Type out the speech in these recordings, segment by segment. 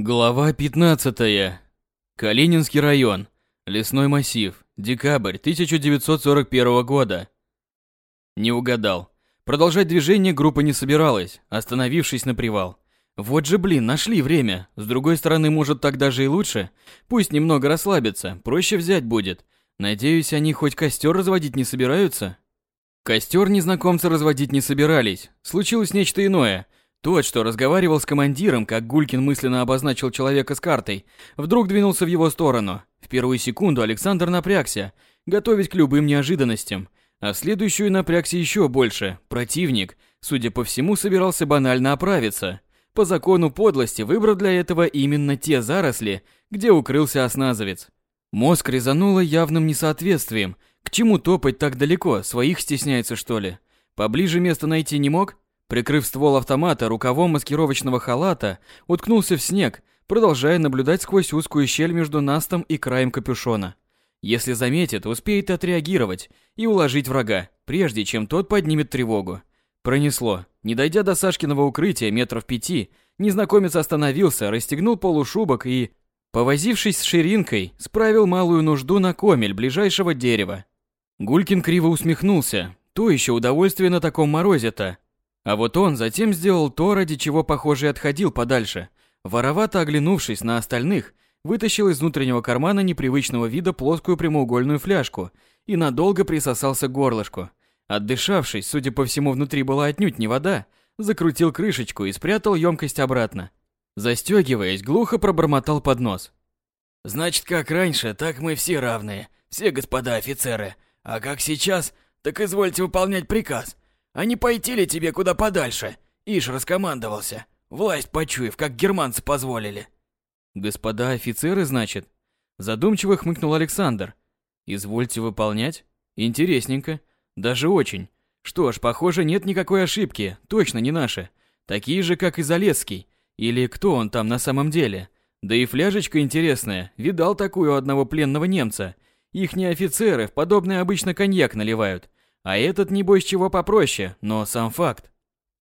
Глава 15. Калининский район. Лесной массив. Декабрь 1941 года. Не угадал. Продолжать движение группа не собиралась, остановившись на привал. Вот же, блин, нашли время. С другой стороны, может, так даже и лучше. Пусть немного расслабятся, проще взять будет. Надеюсь, они хоть костер разводить не собираются? Костер незнакомцы разводить не собирались. Случилось нечто иное – тот, что разговаривал с командиром, как Гулькин мысленно обозначил человека с картой, вдруг двинулся в его сторону. В первую секунду Александр напрягся, готовясь к любым неожиданностям, а в следующую напрягся еще больше. Противник, судя по всему, собирался банально оправиться. По закону подлости выбрав для этого именно те заросли, где укрылся осназовец. Мозг резануло явным несоответствием. К чему топать так далеко? Своих стесняется, что ли? Поближе место найти не мог? Прикрыв ствол автомата рукавом маскировочного халата, уткнулся в снег, продолжая наблюдать сквозь узкую щель между настом и краем капюшона. Если заметит, успеет отреагировать и уложить врага, прежде чем тот поднимет тревогу. Пронесло. Не дойдя до Сашкиного укрытия метров пяти, незнакомец остановился, расстегнул полушубок и, повозившись с ширинкой, справил малую нужду на комель ближайшего дерева. Гулькин криво усмехнулся. То еще удовольствие на таком морозе-то. А вот он затем сделал то, ради чего, похоже, отходил подальше. Воровато оглянувшись на остальных, вытащил из внутреннего кармана непривычного вида плоскую прямоугольную фляжку и надолго присосался к горлышку. Отдышавшись, судя по всему, внутри была отнюдь не вода, закрутил крышечку и спрятал емкость обратно. Застегиваясь, глухо пробормотал под нос. «Значит, как раньше, так мы все равные, все господа офицеры. А как сейчас, так извольте выполнять приказ. А не пойти ли тебе куда подальше? Ишь раскомандовался. Власть почуяв, как германцы позволили. Господа офицеры, значит? Задумчиво хмыкнул Александр. Извольте выполнять? Интересненько. Даже очень. Что ж, похоже, нет никакой ошибки. Точно не наши. Такие же, как и Залесский. Или кто он там на самом деле? Да и фляжечка интересная. Видал такую у одного пленного немца. Ихние офицеры в подобное обычно коньяк наливают. А этот, небось, чего попроще, но сам факт.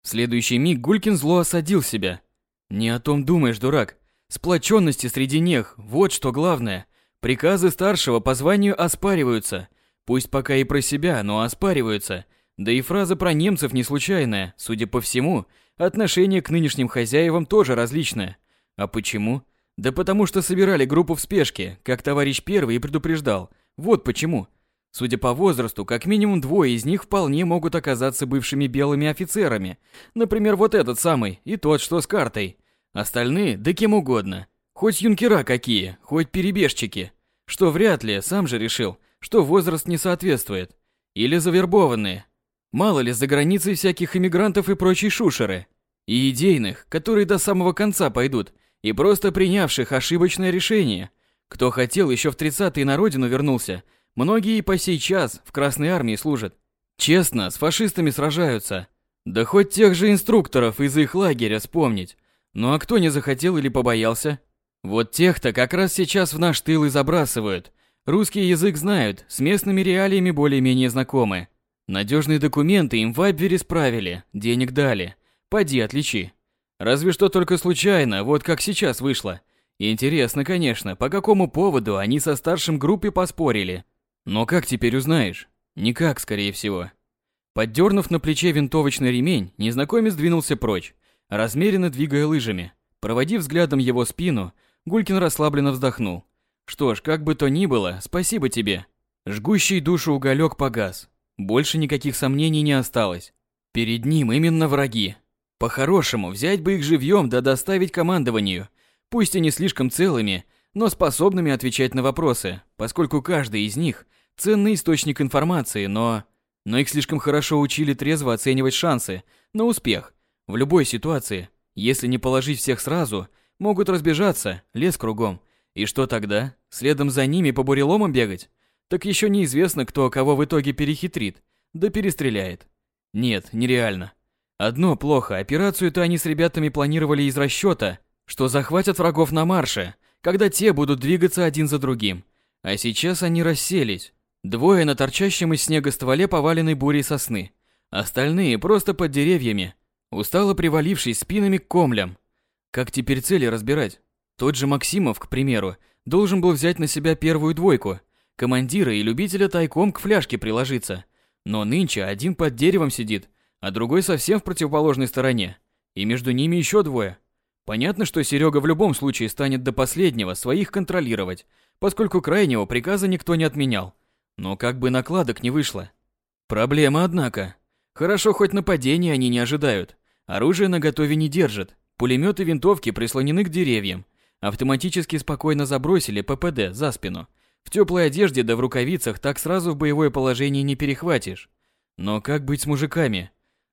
В следующий миг Гулькин зло осадил себя. Не о том думаешь, дурак. Сплоченности среди них, вот что главное. Приказы старшего по званию оспариваются. Пусть пока и про себя, но оспариваются. Да и фраза про немцев не случайная. Судя по всему, отношение к нынешним хозяевам тоже различное. А почему? Да потому что собирали группу в спешке, как товарищ первый и предупреждал. Вот почему. Судя по возрасту, как минимум двое из них вполне могут оказаться бывшими белыми офицерами. Например, вот этот самый и тот, что с картой. Остальные, да кем угодно. Хоть юнкера какие, хоть перебежчики. Что вряд ли, сам же решил, что возраст не соответствует. Или завербованные. Мало ли за границей всяких иммигрантов и прочей шушеры. И идейных, которые до самого конца пойдут, и просто принявших ошибочное решение. Кто хотел еще в 30-е на родину вернулся – Многие и по сей час в Красной Армии служат. Честно, с фашистами сражаются. Да хоть тех же инструкторов из их лагеря вспомнить. Ну а кто не захотел или побоялся? Вот тех-то как раз сейчас в наш тыл и забрасывают. Русский язык знают, с местными реалиями более-менее знакомы. Надежные документы им в Абвере справили, денег дали. Поди отличи. Разве что только случайно, вот как сейчас вышло. Интересно, конечно, по какому поводу они со старшим группе поспорили. Но как теперь узнаешь? Никак, скорее всего. Поддернув на плече винтовочный ремень, незнакомец двинулся прочь, размеренно двигая лыжами. Проводив взглядом его спину, Гулькин расслабленно вздохнул. Что ж, как бы то ни было, спасибо тебе. Жгущий душу уголек погас. Больше никаких сомнений не осталось. Перед ним именно враги. По-хорошему, взять бы их живьем да доставить командованию. Пусть и не слишком целыми, но способными отвечать на вопросы, поскольку каждый из них – ценный источник информации, но... Но их слишком хорошо учили трезво оценивать шансы на успех в любой ситуации. Если не положить всех сразу, могут разбежаться, лес кругом. И что тогда? Следом за ними по буреломам бегать? Так еще неизвестно, кто кого в итоге перехитрит, да перестреляет. Нет, нереально. Одно плохо, операцию-то они с ребятами планировали из расчета, что захватят врагов на марше, когда те будут двигаться один за другим. А сейчас они расселись. Двое на торчащем из снега стволе поваленной бурей сосны. Остальные просто под деревьями, устало привалившись спинами к комлям. Как теперь цели разбирать? Тот же Максимов, к примеру, должен был взять на себя первую двойку, командира и любителя тайком к фляжке приложиться. Но нынче один под деревом сидит, а другой совсем в противоположной стороне. И между ними еще двое. Понятно, что Серега в любом случае станет до последнего своих контролировать, поскольку крайнего приказа никто не отменял. Но как бы накладок не вышло. Проблема, однако. Хорошо, хоть нападения они не ожидают. Оружие наготове не держат. Пулеметы и винтовки прислонены к деревьям. Автоматически спокойно забросили ППД за спину. В теплой одежде да в рукавицах так сразу в боевое положение не перехватишь. Но как быть с мужиками?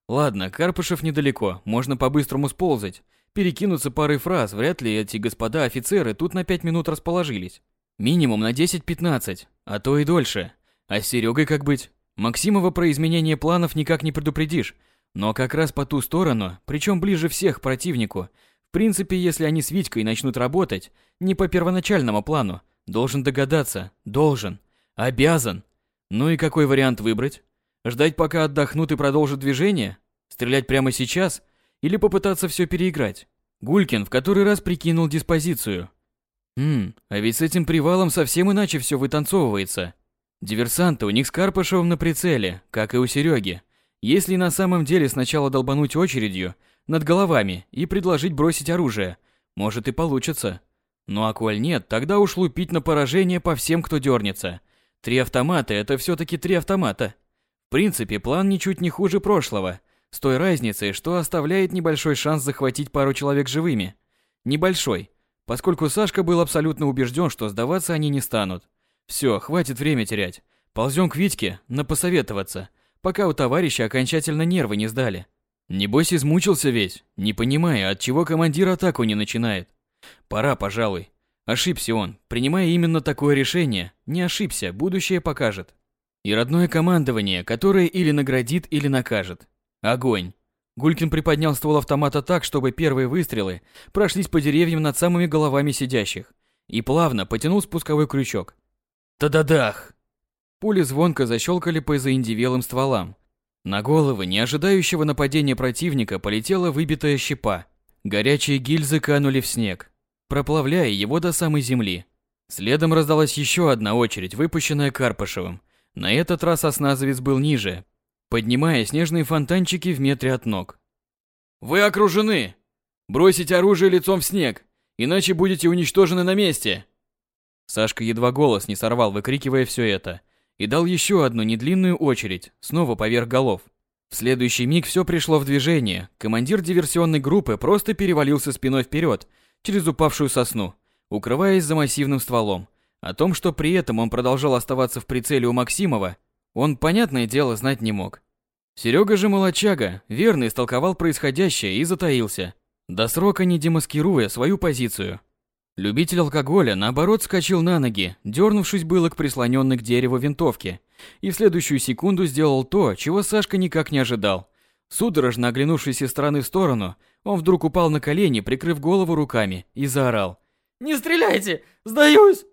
Ладно, Карпышев недалеко, можно по-быстрому сползать. Перекинуться парой фраз, вряд ли эти господа офицеры тут на пять минут расположились. Минимум на 10-15, а то и дольше. А с Серегой как быть? Максимова про изменение планов никак не предупредишь, но как раз по ту сторону, причем ближе всех к противнику. В принципе, если они с Витькой начнут работать, не по первоначальному плану, должен догадаться, должен, обязан. Ну и какой вариант выбрать? Ждать пока отдохнут и продолжат движение? Стрелять прямо сейчас? Или попытаться все переиграть? Гулькин в который раз прикинул диспозицию. Хм, а ведь с этим привалом совсем иначе все вытанцовывается. Диверсанты у них с Карпышевым на прицеле, как и у Сереги. Если на самом деле сначала долбануть очередью над головами и предложить бросить оружие, может и получится. Ну а коль нет, тогда уж лупить на поражение по всем, кто дернется. Три автомата – это все-таки три автомата. В принципе, план ничуть не хуже прошлого, с той разницей, что оставляет небольшой шанс захватить пару человек живыми. Небольшой, поскольку Сашка был абсолютно убежден, что сдаваться они не станут. Все, хватит время терять. Ползем к Витьке, на посоветоваться, пока у товарища окончательно нервы не сдали. Небось измучился весь, не понимая, от чего командир атаку не начинает. Пора, пожалуй. Ошибся он, принимая именно такое решение. Не ошибся, будущее покажет. И родное командование, которое или наградит, или накажет. Огонь. Гулькин приподнял ствол автомата так, чтобы первые выстрелы прошлись по деревьям над самыми головами сидящих, и плавно потянул спусковой крючок. Та-да-дах! Пули звонко защелкали по заиндивелым стволам. На головы неожидающего нападения противника полетела выбитая щепа. Горячие гильзы канули в снег, проплавляя его до самой земли. Следом раздалась еще одна очередь, выпущенная Карпышевым, на этот раз осназовец был ниже, поднимая снежные фонтанчики в метре от ног. «Вы окружены! Бросить оружие лицом в снег, иначе будете уничтожены на месте!» Сашка едва голос не сорвал, выкрикивая все это, и дал еще одну недлинную очередь, снова поверх голов. В следующий миг все пришло в движение. Командир диверсионной группы просто перевалился спиной вперед, через упавшую сосну, укрываясь за массивным стволом, о том, что при этом он продолжал оставаться в прицеле у Максимова, он, понятное дело, знать не мог. Серега же молочага, верно истолковал происходящее и затаился, до срока не демаскируя свою позицию. Любитель алкоголя, наоборот, скачал на ноги, дернувшись было к прислоненной к дереву винтовке, и в следующую секунду сделал то, чего Сашка никак не ожидал. Судорожно оглянувшись из стороны в сторону, он вдруг упал на колени, прикрыв голову руками, и заорал. «Не стреляйте! Сдаюсь!»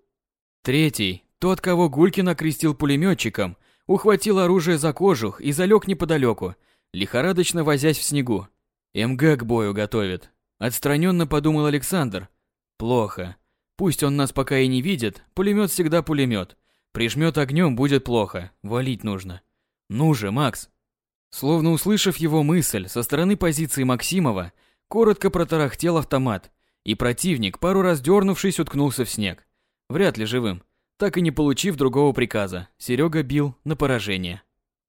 Третий, тот, кого Гулькин окрестил пулеметчиком, ухватил оружие за кожух и залег неподалеку, лихорадочно возясь в снегу. МГ к бою готовит. Отстраненно подумал Александр. Плохо. Пусть он нас пока и не видит, пулемет всегда пулемет. Прижмет огнем будет плохо, валить нужно. Ну же, Макс. Словно услышав его мысль, со стороны позиции Максимова, коротко протарахтел автомат, и противник, пару раз дернувшись, уткнулся в снег. Вряд ли живым. Так и не получив другого приказа, Серега бил на поражение.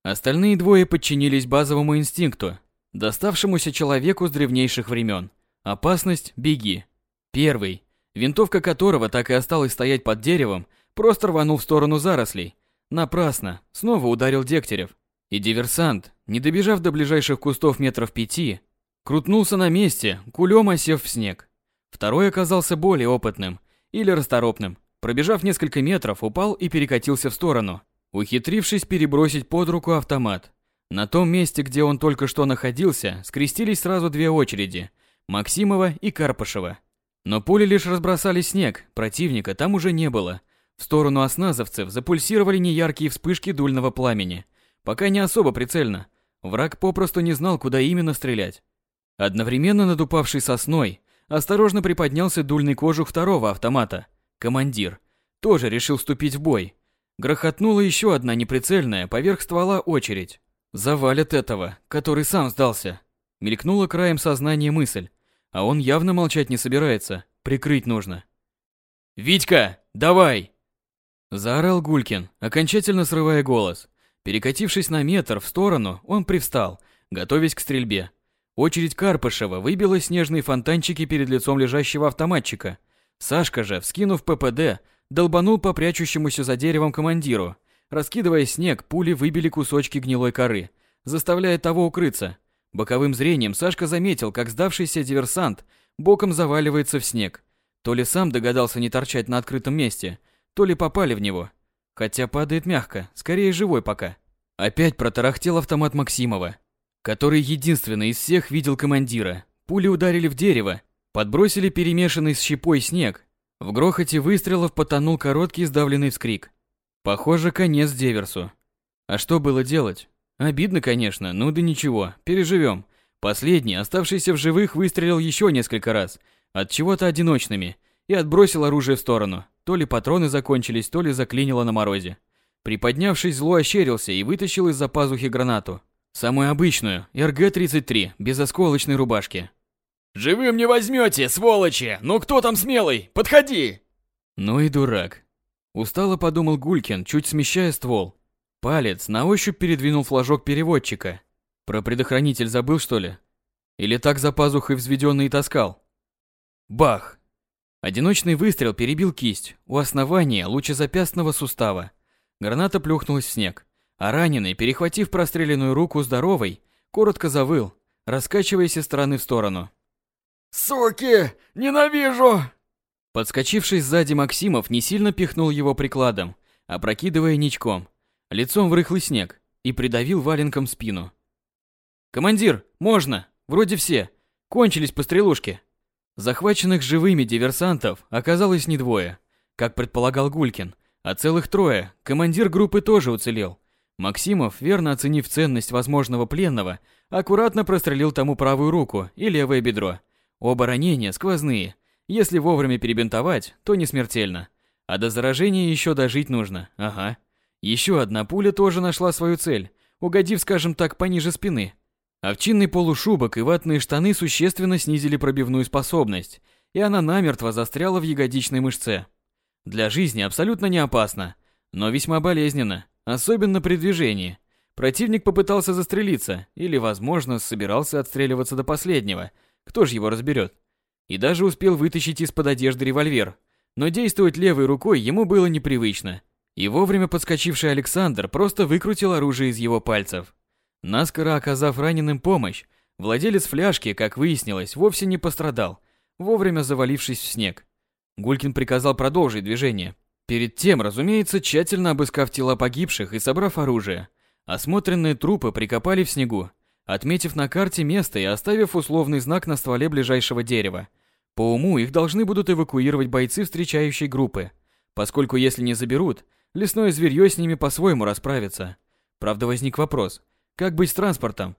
Остальные двое подчинились базовому инстинкту, доставшемуся человеку с древнейших времен. Опасность – беги. Первый, винтовка которого так и осталась стоять под деревом, просто рванул в сторону зарослей. Напрасно, снова ударил Дегтярев. И диверсант, не добежав до ближайших кустов метров пяти, крутнулся на месте, кулем осев в снег. Второй оказался более опытным или расторопным, Пробежав несколько метров, упал и перекатился в сторону, ухитрившись перебросить под руку автомат. На том месте, где он только что находился, скрестились сразу две очереди – Максимова и Карпышева. Но пули лишь разбросали снег, противника там уже не было. В сторону осназовцев запульсировали неяркие вспышки дульного пламени. Пока не особо прицельно. Враг попросту не знал, куда именно стрелять. Одновременно над упавшей сосной осторожно приподнялся дульный кожух второго автомата. Командир. Тоже решил вступить в бой. Грохотнула еще одна неприцельная поверх ствола очередь. Завалят этого, который сам сдался. Мелькнула краем сознания мысль. А он явно молчать не собирается. Прикрыть нужно. «Витька, давай!» Заорал Гулькин, окончательно срывая голос. Перекатившись на метр в сторону, он привстал, готовясь к стрельбе. Очередь Карпышева выбила снежные фонтанчики перед лицом лежащего автоматчика. Сашка же, вскинув ППД, долбанул по прячущемуся за деревом командиру. Раскидывая снег, пули выбили кусочки гнилой коры, заставляя того укрыться. Боковым зрением Сашка заметил, как сдавшийся диверсант боком заваливается в снег. То ли сам догадался не торчать на открытом месте, то ли попали в него. Хотя падает мягко, скорее живой пока. Опять протарахтел автомат Максимова, который единственный из всех видел командира. Пули ударили в дерево, подбросили перемешанный с щепой снег. В грохоте выстрелов потонул короткий сдавленный вскрик. Похоже, конец Деверсу. А что было делать? Обидно, конечно, ну да ничего, переживем. Последний, оставшийся в живых, выстрелил еще несколько раз, от чего-то одиночными, и отбросил оружие в сторону. То ли патроны закончились, то ли заклинило на морозе. Приподнявшись, зло ощерился и вытащил из-за пазухи гранату. Самую обычную, РГ-33, без осколочной рубашки. «Живым не возьмете, сволочи! Ну кто там смелый? Подходи!» Ну и дурак. Устало подумал Гулькин, чуть смещая ствол. Палец на ощупь передвинул флажок переводчика. Про предохранитель забыл, что ли? Или так за пазухой взведенный и таскал? Бах! Одиночный выстрел перебил кисть у основания лучезапястного сустава. Граната плюхнулась в снег, а раненый, перехватив простреленную руку здоровой, коротко завыл, раскачиваясь из стороны в сторону. «Суки! Ненавижу!» Подскочивший сзади Максимов не сильно пихнул его прикладом, опрокидывая ничком, лицом в рыхлый снег, и придавил валенком спину. «Командир, можно! Вроде все. Кончились пострелушки». Захваченных живыми диверсантов оказалось не двое, как предполагал Гулькин, а целых трое. Командир группы тоже уцелел. Максимов, верно оценив ценность возможного пленного, аккуратно прострелил тому правую руку и левое бедро. Оба ранения сквозные. Если вовремя перебинтовать, то не смертельно. А до заражения еще дожить нужно. Ага. Еще одна пуля тоже нашла свою цель, угодив, скажем так, пониже спины. Овчинный полушубок и ватные штаны существенно снизили пробивную способность, и она намертво застряла в ягодичной мышце. Для жизни абсолютно не опасно, но весьма болезненно, особенно при движении. Противник попытался застрелиться, или, возможно, собирался отстреливаться до последнего. Кто же его разберет? И даже успел вытащить из-под одежды револьвер. Но действовать левой рукой ему было непривычно. И вовремя подскочивший Александр просто выкрутил оружие из его пальцев. Наскоро оказав раненым помощь, владелец фляжки, как выяснилось, вовсе не пострадал, вовремя завалившись в снег. Гулькин приказал продолжить движение. Перед тем, разумеется, тщательно обыскав тела погибших и собрав оружие. Осмотренные трупы прикопали в снегу, отметив на карте место и оставив условный знак на стволе ближайшего дерева. По уму их должны будут эвакуировать бойцы встречающей группы, поскольку если не заберут, лесное зверье с ними по-своему расправится. Правда, возник вопрос, как быть с транспортом?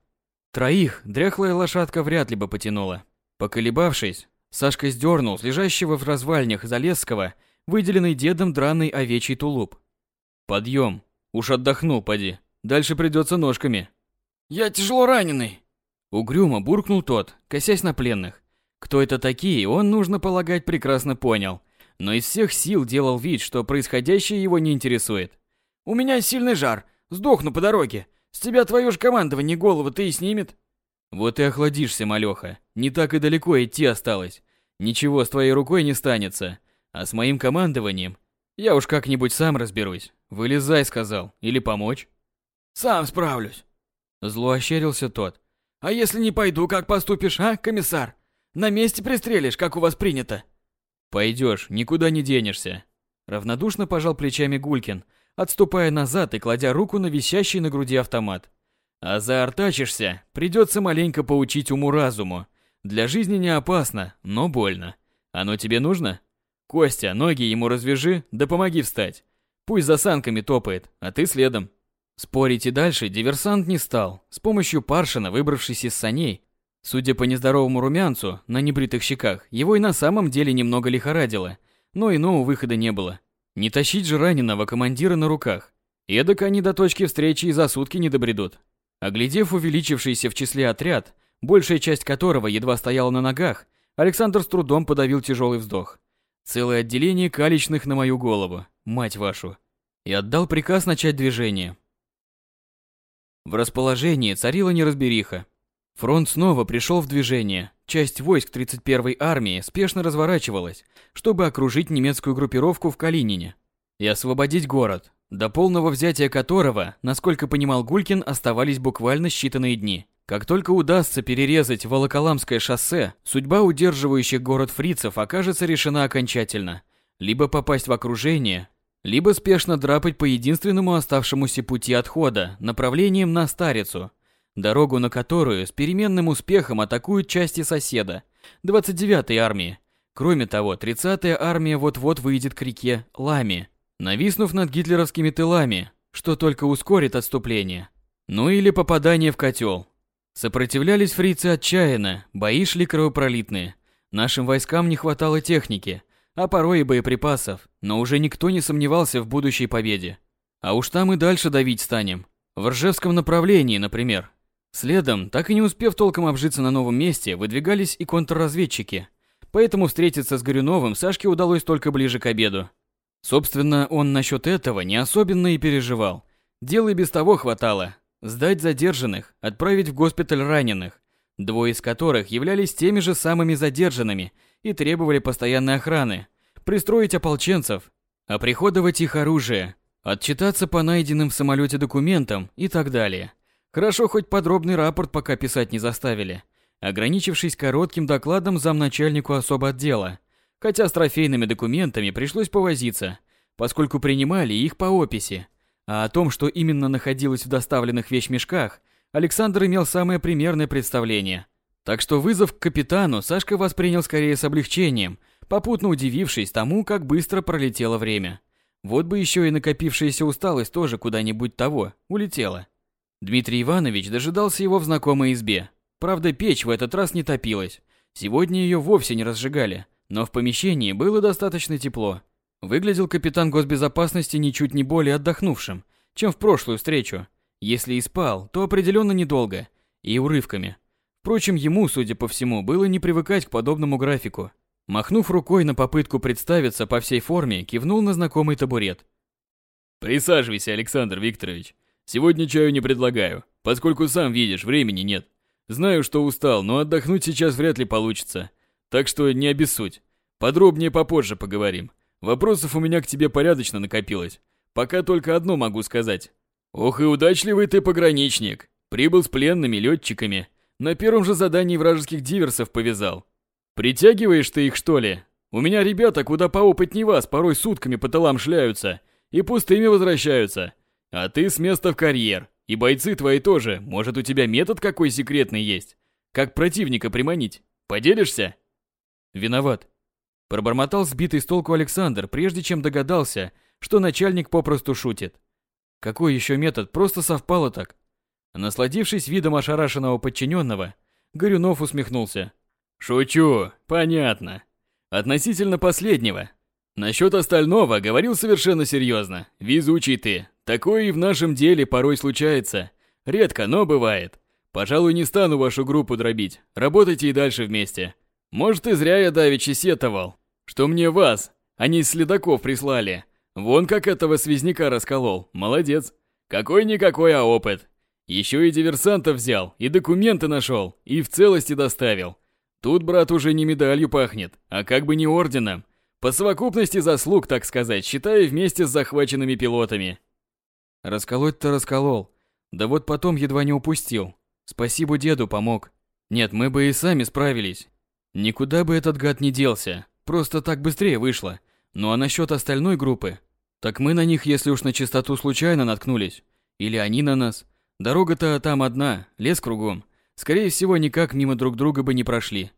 Троих дряхлая лошадка вряд ли бы потянула. Поколебавшись, Сашка сдернул с лежащего в развальнях Залесского выделенный дедом драный овечий тулуп. Подъем. Уж отдохнул, поди. Дальше придется ножками. Я тяжело раненый. Угрюмо буркнул тот, косясь на пленных. Кто это такие, он, нужно полагать, прекрасно понял. Но из всех сил делал вид, что происходящее его не интересует. «У меня сильный жар. Сдохну по дороге. С тебя твое же командование голову-то и снимет». Вот и охладишься, малёха. Не так и далеко идти осталось. Ничего с твоей рукой не станется. А с моим командованием я уж как-нибудь сам разберусь. Вылезай, сказал. Или помочь? Сам справлюсь. Зло ощерился тот. А если не пойду, как поступишь, а, комиссар? На месте пристрелишь, как у вас принято. Пойдешь, никуда не денешься. Равнодушно пожал плечами Гулькин, отступая назад и кладя руку на висящий на груди автомат. А заортачишься, придется маленько поучить уму-разуму. Для жизни не опасно, но больно. Оно тебе нужно? Костя, ноги ему развяжи, да помоги встать. Пусть за санками топает, а ты следом. Спорить и дальше диверсант не стал. С помощью Паршина, выбравшись из саней, Судя по нездоровому румянцу на небритых щеках, его и на самом деле немного лихорадило, но иного выхода не было. Не тащить же раненого командира на руках. Эдак они до точки встречи и за сутки не добредут. Оглядев увеличившийся в числе отряд, большая часть которого едва стояла на ногах, Александр с трудом подавил тяжелый вздох. Целое отделение калечных на мою голову, мать вашу. И отдал приказ начать движение. В расположении царила неразбериха. Фронт снова пришел в движение. Часть войск 31-й армии спешно разворачивалась, чтобы окружить немецкую группировку в Калинине и освободить город, до полного взятия которого, насколько понимал Гулькин, оставались буквально считанные дни. Как только удастся перерезать Волоколамское шоссе, судьба удерживающих город фрицев окажется решена окончательно. Либо попасть в окружение, либо спешно драпать по единственному оставшемуся пути отхода, направлением на Старицу, дорогу на которую с переменным успехом атакуют части соседа, 29-й армии. Кроме того, 30-я армия вот-вот выйдет к реке Лами, нависнув над гитлеровскими тылами, что только ускорит отступление. Ну или попадание в котел. Сопротивлялись фрицы отчаянно, бои шли кровопролитные. Нашим войскам не хватало техники, а порой и боеприпасов, но уже никто не сомневался в будущей победе. А уж там и дальше давить станем. В Ржевском направлении, например. Следом, так и не успев толком обжиться на новом месте, выдвигались и контрразведчики. Поэтому встретиться с Горюновым Сашке удалось только ближе к обеду. Собственно, он насчет этого не особенно и переживал. Дела и без того хватало, Сдать задержанных, отправить в госпиталь раненых, двое из которых являлись теми же самыми задержанными и требовали постоянной охраны, пристроить ополченцев, оприходовать их оружие, отчитаться по найденным в самолете документам и так далее. Хорошо, хоть подробный рапорт пока писать не заставили, ограничившись коротким докладом замначальнику особо отдела, хотя с трофейными документами пришлось повозиться, поскольку принимали их по описи, а о том, что именно находилось в доставленных вещмешках, Александр имел самое примерное представление. Так что вызов к капитану Сашка воспринял скорее с облегчением, попутно удивившись тому, как быстро пролетело время. Вот бы еще и накопившаяся усталость тоже куда-нибудь того улетела. Дмитрий Иванович дожидался его в знакомой избе. Правда, печь в этот раз не топилась. Сегодня ее вовсе не разжигали, но в помещении было достаточно тепло. Выглядел капитан госбезопасности ничуть не более отдохнувшим, чем в прошлую встречу. Если и спал, то определенно недолго и урывками. Впрочем, ему, судя по всему, было не привыкать к подобному графику. Махнув рукой на попытку представиться по всей форме, кивнул на знакомый табурет. «Присаживайся, Александр Викторович. Сегодня чаю не предлагаю, поскольку сам видишь, времени нет. Знаю, что устал, но отдохнуть сейчас вряд ли получится. Так что не обессудь. Подробнее попозже поговорим. Вопросов у меня к тебе порядочно накопилось. Пока только одно могу сказать. Ох и удачливый ты пограничник. Прибыл с пленными летчиками. На первом же задании вражеских диверсов повязал. Притягиваешь ты их, что ли? У меня ребята куда поопытнее вас порой сутками по тылам шляются и пустыми возвращаются. А ты с места в карьер. И бойцы твои тоже. Может, у тебя метод какой секретный есть? Как противника приманить? Поделишься? Виноват. Пробормотал сбитый с толку Александр, прежде чем догадался, что начальник попросту шутит. Какой еще метод? Просто совпало так. Насладившись видом ошарашенного подчиненного, Горюнов усмехнулся. «Шучу, понятно. Относительно последнего. Насчет остального говорил совершенно серьезно. Везучий ты. Такое и в нашем деле порой случается. Редко, но бывает. Пожалуй, не стану вашу группу дробить. Работайте и дальше вместе. Может, и зря я давеча сетовал, что мне вас, а не следаков прислали. Вон как этого связняка расколол. Молодец. Какой-никакой, а опыт. Еще и диверсантов взял, и документы нашел, и в целости доставил. Тут, брат, уже не медалью пахнет, а как бы не орденом. По совокупности заслуг, так сказать, считая вместе с захваченными пилотами. Расколоть-то расколол. Да вот потом едва не упустил. Спасибо деду, помог. Нет, мы бы и сами справились. Никуда бы этот гад не делся, просто так быстрее вышло. Ну а насчет остальной группы? Так мы на них, если уж на чистоту случайно наткнулись. Или они на нас. Дорога-то там одна, лес кругом. Скорее всего, никак мимо друг друга бы не прошли.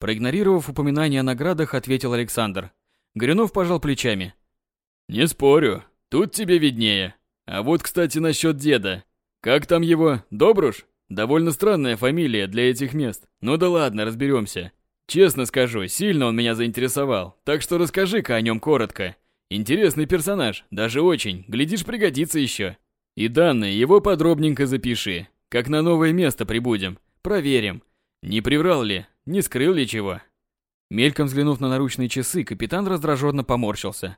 Проигнорировав упоминание о наградах, ответил Александр. Горюнов пожал плечами. «Не спорю, тут тебе виднее. А вот, кстати, насчет деда. Как там его, Добруш? Довольно странная фамилия для этих мест. Ну да ладно, разберемся. Честно скажу, сильно он меня заинтересовал, так что расскажи-ка о нем коротко. Интересный персонаж, даже очень, глядишь, пригодится еще. И данные его подробненько запиши, как на новое место прибудем. Проверим. Не приврал ли, не скрыл ли чего. Мельком взглянув на наручные часы, капитан раздраженно поморщился.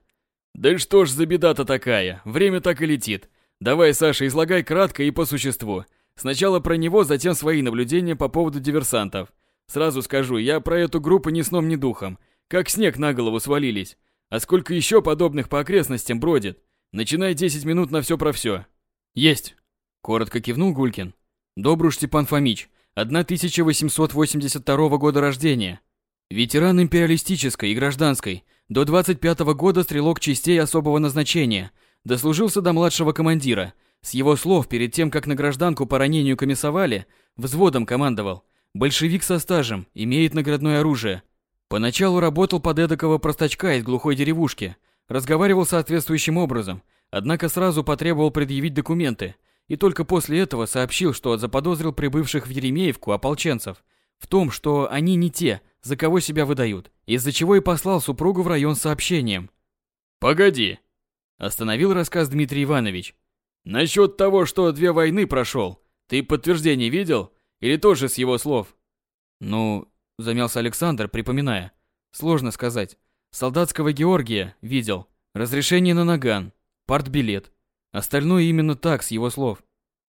Да что ж за беда-то такая, время так и летит. Давай, Саша, излагай кратко и по существу. Сначала про него, затем свои наблюдения по поводу диверсантов. Сразу скажу, я про эту группу ни сном, ни духом. Как снег на голову свалились. А сколько еще подобных по окрестностям бродит? Начинай 10 минут на все про все. Есть. Коротко кивнул Гулькин. Добруш Степан Фомич, 1882 года рождения. Ветеран империалистической и гражданской, до 25 -го года стрелок частей особого назначения, дослужился до младшего командира. С его слов, перед тем, как на гражданку по ранению комиссовали, взводом командовал – Большевик со стажем, имеет наградное оружие. Поначалу работал под эдакого простачка из глухой деревушки, разговаривал соответствующим образом, однако сразу потребовал предъявить документы, и только после этого сообщил, что заподозрил прибывших в Еремеевку ополченцев в том, что они не те, за кого себя выдают, из-за чего и послал супругу в район с сообщением. «Погоди!» – остановил рассказ Дмитрий Иванович. «Насчет того, что две войны прошел, ты подтверждение видел? Или тоже с его слов? Ну, замялся Александр, припоминая. Сложно сказать. Солдатского Георгия видел. Разрешение на наган. Партбилет. Остальное именно так, с его слов.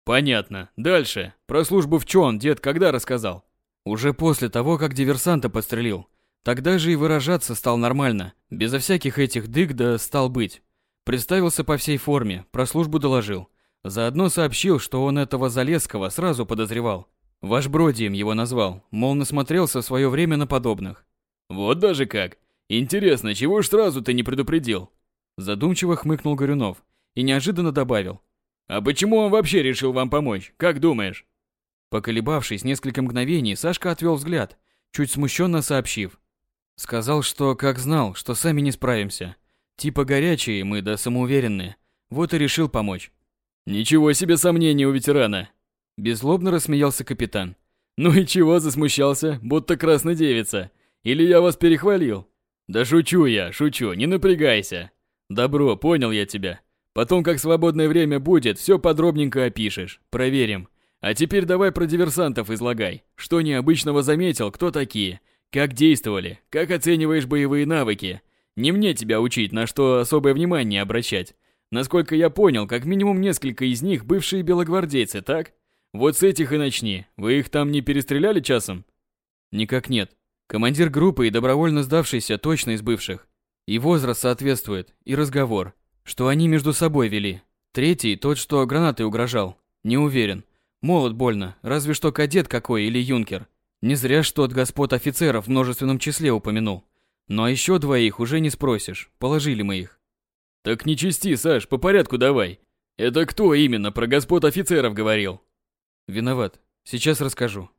Понятно. Дальше. Про службу в чён дед когда рассказал? Уже после того, как диверсанта подстрелил. Тогда же и выражаться стал нормально. Безо всяких этих дык да стал быть. Представился по всей форме, про службу доложил. Заодно сообщил, что он этого Залесского сразу подозревал. Ваш Бродием его назвал, мол, насмотрелся в свое время на подобных. Вот даже как. Интересно, чего ж сразу ты не предупредил? Задумчиво хмыкнул Горюнов и неожиданно добавил. А почему он вообще решил вам помочь? Как думаешь? Поколебавшись несколько мгновений, Сашка отвел взгляд, чуть смущенно сообщив. Сказал, что как знал, что сами не справимся. Типа горячие мы да самоуверенные. Вот и решил помочь. Ничего себе сомнения у ветерана. Беззлобно рассмеялся капитан. Ну и чего засмущался, будто красная девица? Или я вас перехвалил? Да шучу я, шучу, не напрягайся. Добро, понял я тебя. Потом, как свободное время будет, все подробненько опишешь. Проверим. А теперь давай про диверсантов излагай. Что необычного заметил, кто такие? Как действовали? Как оцениваешь боевые навыки? Не мне тебя учить, на что особое внимание обращать. Насколько я понял, как минимум несколько из них бывшие белогвардейцы, так? Вот с этих и начни. Вы их там не перестреляли часом? Никак нет. Командир группы и добровольно сдавшийся точно из бывших. И возраст соответствует, и разговор. Что они между собой вели. Третий, тот, что гранатой угрожал. Не уверен. Молод больно, разве что кадет какой или юнкер. Не зря что от господ офицеров в множественном числе упомянул. Но еще двоих уже не спросишь, положили мы их. Так не чисти, Саш, по порядку давай. Это кто именно про господ офицеров говорил? Виноват. Сейчас расскажу.